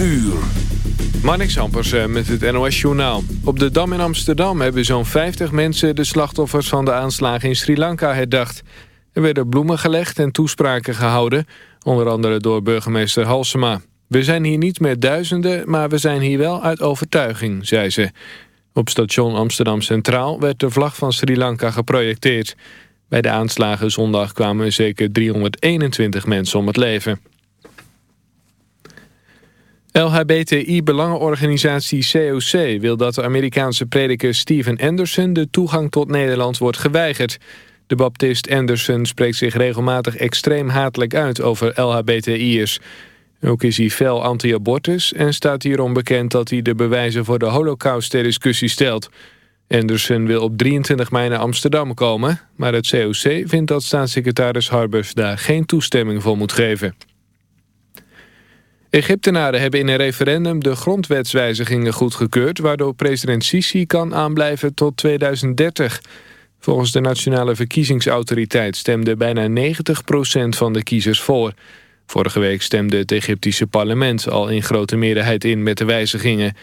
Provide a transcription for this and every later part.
uur. Marnix eh, met het NOS Journaal. Op de Dam in Amsterdam hebben zo'n 50 mensen... de slachtoffers van de aanslagen in Sri Lanka herdacht. Er werden bloemen gelegd en toespraken gehouden... onder andere door burgemeester Halsema. We zijn hier niet met duizenden, maar we zijn hier wel uit overtuiging, zei ze. Op station Amsterdam Centraal werd de vlag van Sri Lanka geprojecteerd. Bij de aanslagen zondag kwamen zeker 321 mensen om het leven. LHBTI-belangenorganisatie COC wil dat de Amerikaanse prediker Steven Anderson de toegang tot Nederland wordt geweigerd. De baptist Anderson spreekt zich regelmatig extreem hatelijk uit over LHBTI'ers. Ook is hij fel anti-abortus en staat hierom bekend dat hij de bewijzen voor de holocaust ter discussie stelt. Anderson wil op 23 mei naar Amsterdam komen, maar het COC vindt dat staatssecretaris Harbers daar geen toestemming voor moet geven. Egyptenaren hebben in een referendum de grondwetswijzigingen goedgekeurd... waardoor president Sisi kan aanblijven tot 2030. Volgens de Nationale Verkiezingsautoriteit stemde bijna 90% van de kiezers voor. Vorige week stemde het Egyptische parlement al in grote meerderheid in met de wijzigingen.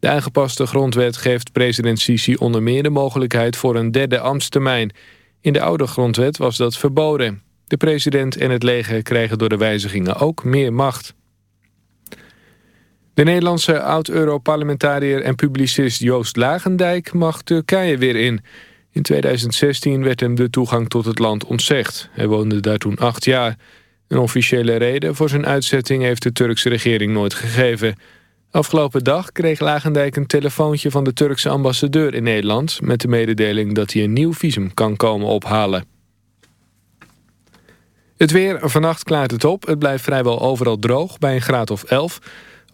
De aangepaste grondwet geeft president Sisi onder meer de mogelijkheid voor een derde ambtstermijn. In de oude grondwet was dat verboden. De president en het leger krijgen door de wijzigingen ook meer macht. De Nederlandse oud-Europarlementariër en publicist Joost Lagendijk mag Turkije weer in. In 2016 werd hem de toegang tot het land ontzegd. Hij woonde daar toen acht jaar. Een officiële reden voor zijn uitzetting heeft de Turkse regering nooit gegeven. Afgelopen dag kreeg Lagendijk een telefoontje van de Turkse ambassadeur in Nederland... met de mededeling dat hij een nieuw visum kan komen ophalen. Het weer, vannacht klaart het op. Het blijft vrijwel overal droog bij een graad of 11...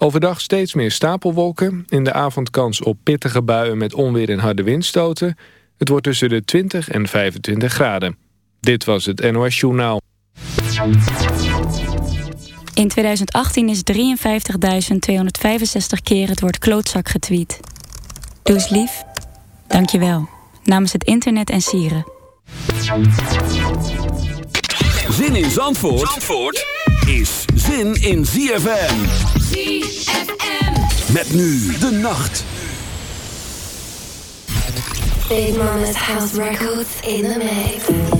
Overdag steeds meer stapelwolken. In de avond kans op pittige buien met onweer en harde windstoten. Het wordt tussen de 20 en 25 graden. Dit was het NOS Journaal. In 2018 is 53.265 keer het woord klootzak getweet. Doe eens lief. Dank je wel. Namens het internet en sieren. Zin in Zandvoort, Zandvoort? Is zin in ZFM. Met nu de nacht. Big Mama's House Records in the mix.